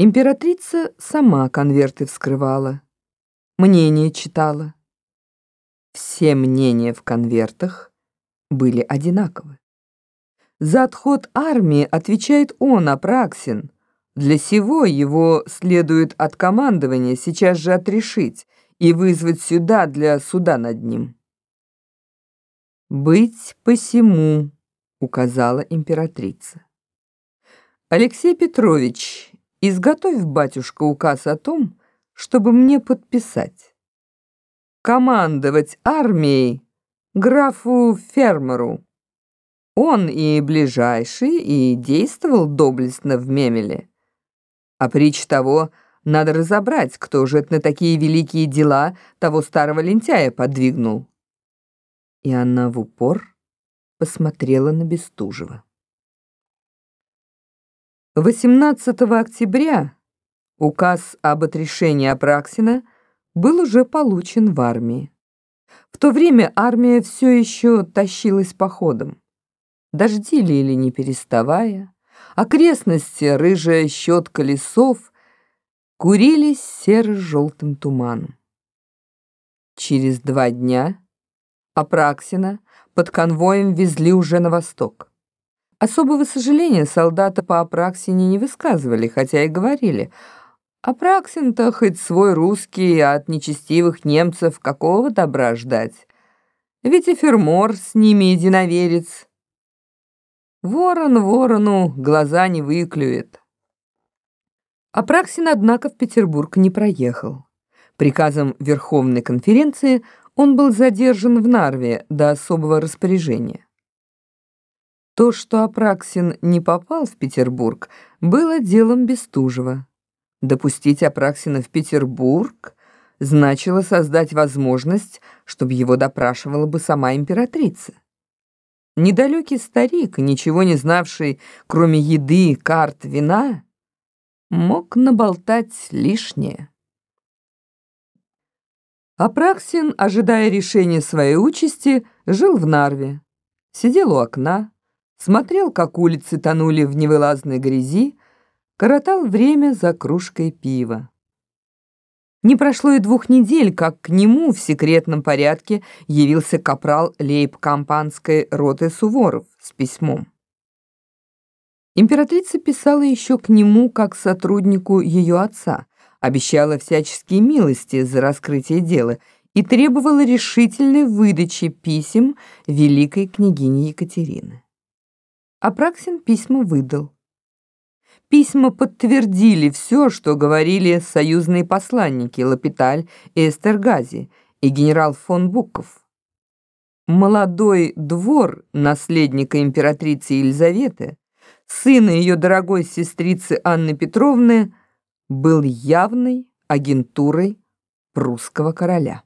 Императрица сама конверты вскрывала, мнение читала. Все мнения в конвертах были одинаковы. За отход армии отвечает он, Апраксин. Для сего его следует от командования сейчас же отрешить и вызвать сюда для суда над ним. «Быть посему», — указала императрица. «Алексей Петрович, изготовь, батюшка, указ о том, чтобы мне подписать. Командовать армией графу Фермеру. Он и ближайший, и действовал доблестно в Мемеле. А притч того, надо разобрать, кто же на такие великие дела того старого лентяя подвигнул. И она в упор посмотрела на Бестужева. 18 октября указ об отрешении Апраксина был уже получен в армии. В то время армия все еще тащилась походом. Дожди лили не переставая, окрестности, рыжая щетка лесов, курились серо-желтым туманом. Через два дня Апраксина под конвоем везли уже на восток. Особого сожаления солдаты по Апраксине не высказывали, хотя и говорили, Апраксин-то хоть свой русский, а от нечестивых немцев какого добра ждать? Ведь и Фермор с ними единоверец. Ворон ворону глаза не выклюет. Апраксин, однако, в Петербург не проехал. Приказом Верховной конференции он был задержан в Нарве до особого распоряжения. То, что Апраксин не попал в Петербург, было делом Бестужева. Допустить Апраксина в Петербург значило создать возможность, чтобы его допрашивала бы сама императрица. Недалекий старик, ничего не знавший, кроме еды, карт, вина, мог наболтать лишнее. Апраксин, ожидая решения своей участи, жил в Нарве. Сидел у окна, смотрел, как улицы тонули в невылазной грязи, коротал время за кружкой пива. Не прошло и двух недель, как к нему в секретном порядке явился капрал лейб-кампанской роты Суворов с письмом. Императрица писала еще к нему как сотруднику ее отца, обещала всяческие милости за раскрытие дела и требовала решительной выдачи писем великой княгини Екатерины. Апраксин письма выдал. Письма подтвердили все, что говорили союзные посланники Лапиталь и Эстергази и генерал фон Буков. Молодой двор наследника императрицы Елизаветы, сына ее дорогой сестрицы Анны Петровны, был явной агентурой прусского короля.